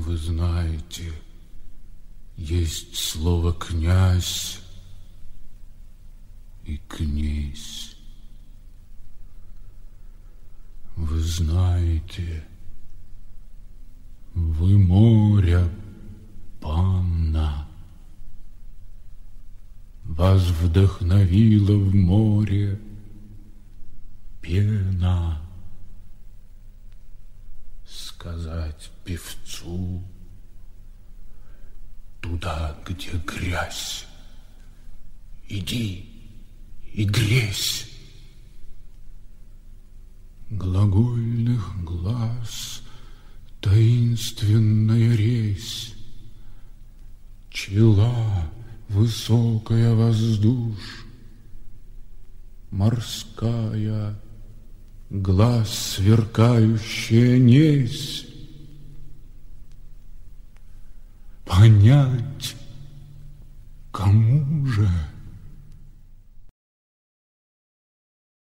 Вы знаете, есть слово «князь» и «князь». Вы знаете, вы море, панна, Вас вдохновила в море пена. Сказать певцу Туда, где грязь, Иди и грязь Глагольных глаз Таинственная резь Чела высокая воздушь Морская глаз сверкающая несь. Понять, кому же